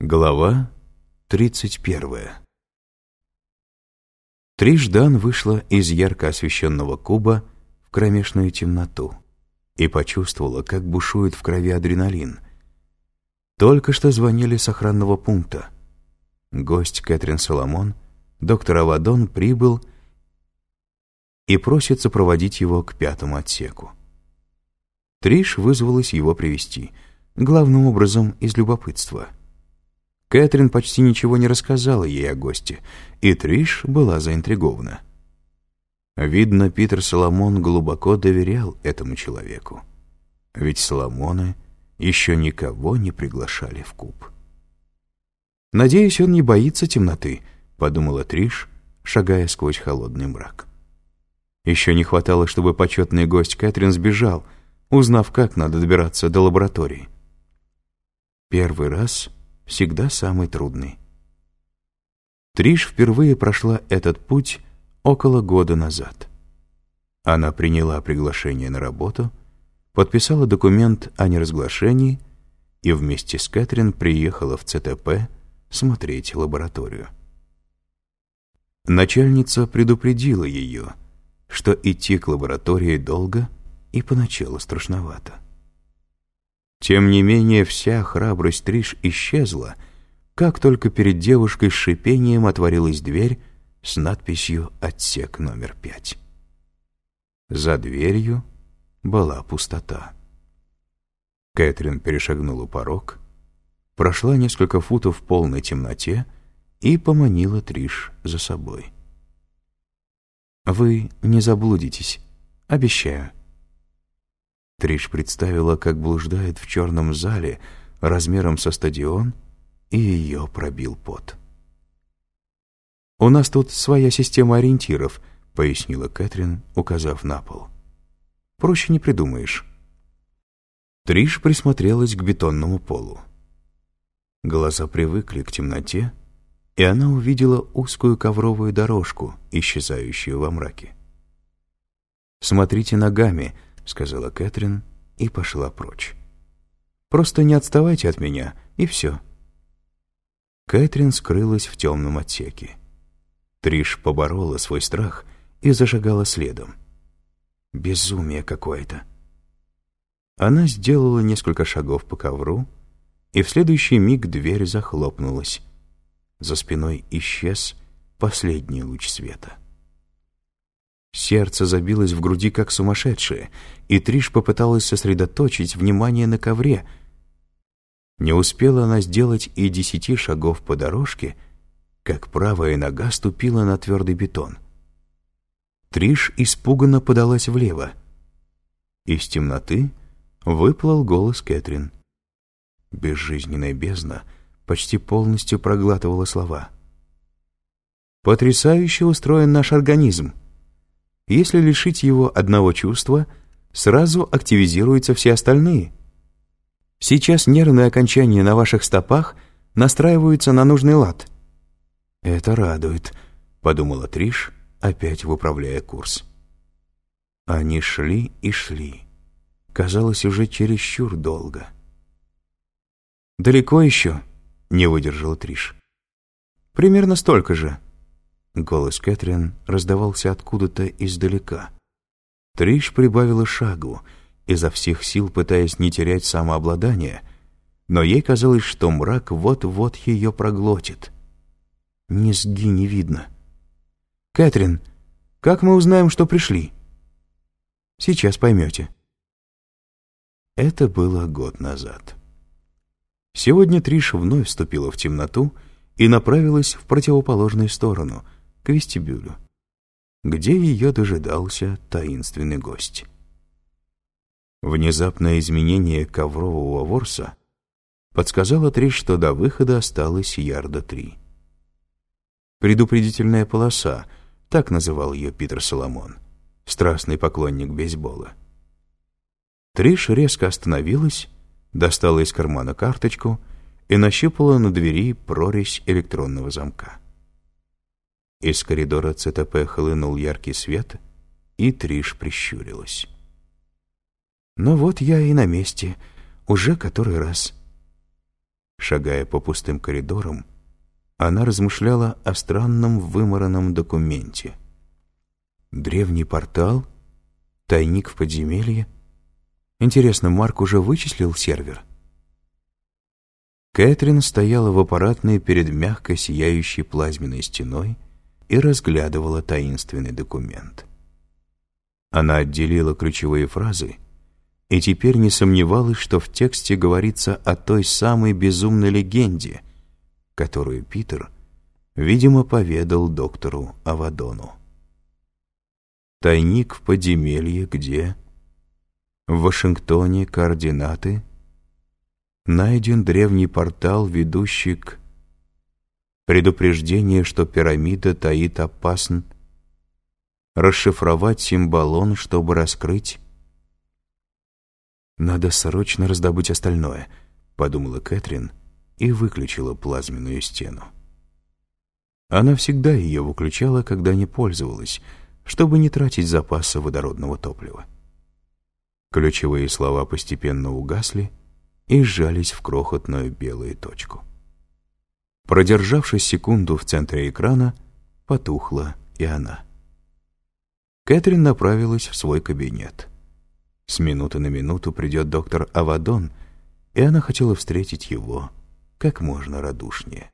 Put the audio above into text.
Глава 31 Триждан вышла из ярко освещенного куба в кромешную темноту и почувствовала, как бушует в крови адреналин. Только что звонили с охранного пункта. Гость Кэтрин Соломон, доктор Авадон, прибыл и просит сопроводить его к пятому отсеку. Триш вызвалась его привести, главным образом из любопытства — Кэтрин почти ничего не рассказала ей о госте, и Триш была заинтригована. Видно, Питер Соломон глубоко доверял этому человеку. Ведь Соломоны еще никого не приглашали в куб. «Надеюсь, он не боится темноты», — подумала Триш, шагая сквозь холодный мрак. Еще не хватало, чтобы почетный гость Кэтрин сбежал, узнав, как надо добираться до лаборатории. Первый раз всегда самый трудный. Триш впервые прошла этот путь около года назад. Она приняла приглашение на работу, подписала документ о неразглашении и вместе с Кэтрин приехала в ЦТП смотреть лабораторию. Начальница предупредила ее, что идти к лаборатории долго и поначалу страшновато. Тем не менее, вся храбрость Триш исчезла, как только перед девушкой с шипением отворилась дверь с надписью «Отсек номер пять». За дверью была пустота. Кэтрин перешагнула порог, прошла несколько футов в полной темноте и поманила Триш за собой. «Вы не заблудитесь, обещаю», Триш представила, как блуждает в черном зале размером со стадион, и ее пробил пот. «У нас тут своя система ориентиров», — пояснила Кэтрин, указав на пол. «Проще не придумаешь». Триш присмотрелась к бетонному полу. Глаза привыкли к темноте, и она увидела узкую ковровую дорожку, исчезающую во мраке. «Смотрите ногами», — сказала Кэтрин и пошла прочь. «Просто не отставайте от меня, и все». Кэтрин скрылась в темном отсеке. Триш поборола свой страх и зашагала следом. Безумие какое-то. Она сделала несколько шагов по ковру, и в следующий миг дверь захлопнулась. За спиной исчез последний луч света. Сердце забилось в груди как сумасшедшее, и Триш попыталась сосредоточить внимание на ковре. Не успела она сделать и десяти шагов по дорожке, как правая нога ступила на твердый бетон. Триш испуганно подалась влево. Из темноты выплыл голос Кэтрин. Безжизненная бездна почти полностью проглатывала слова. «Потрясающе устроен наш организм», если лишить его одного чувства, сразу активизируются все остальные. Сейчас нервные окончания на ваших стопах настраиваются на нужный лад. «Это радует», — подумала Триш, опять выправляя курс. Они шли и шли. Казалось, уже чересчур долго. «Далеко еще?» — не выдержала Триш. «Примерно столько же», Голос Кэтрин раздавался откуда-то издалека. Триш прибавила шагу, изо всех сил пытаясь не терять самообладание, но ей казалось, что мрак вот-вот ее проглотит. Низги не видно. «Кэтрин, как мы узнаем, что пришли?» «Сейчас поймете». Это было год назад. Сегодня Триш вновь вступила в темноту и направилась в противоположную сторону — к вестибюлю, где ее дожидался таинственный гость. Внезапное изменение коврового ворса подсказало Три, что до выхода осталось ярда три. Предупредительная полоса, так называл ее Питер Соломон, страстный поклонник бейсбола. Триш резко остановилась, достала из кармана карточку и нащупала на двери прорезь электронного замка. Из коридора ЦТП хлынул яркий свет, и Триш прищурилась. «Ну вот я и на месте, уже который раз». Шагая по пустым коридорам, она размышляла о странном вымаранном документе. Древний портал? Тайник в подземелье? Интересно, Марк уже вычислил сервер? Кэтрин стояла в аппаратной перед мягко сияющей плазменной стеной и разглядывала таинственный документ. Она отделила ключевые фразы и теперь не сомневалась, что в тексте говорится о той самой безумной легенде, которую Питер, видимо, поведал доктору Авадону. Тайник в подземелье где? В Вашингтоне координаты. Найден древний портал, ведущий к... Предупреждение, что пирамида таит опасн. Расшифровать символон, чтобы раскрыть «Надо срочно раздобыть остальное», — подумала Кэтрин и выключила плазменную стену. Она всегда ее выключала, когда не пользовалась, чтобы не тратить запасы водородного топлива. Ключевые слова постепенно угасли и сжались в крохотную белую точку. Продержавшись секунду в центре экрана, потухла и она. Кэтрин направилась в свой кабинет — с минуты на минуту придет доктор Авадон, и она хотела встретить его как можно радушнее.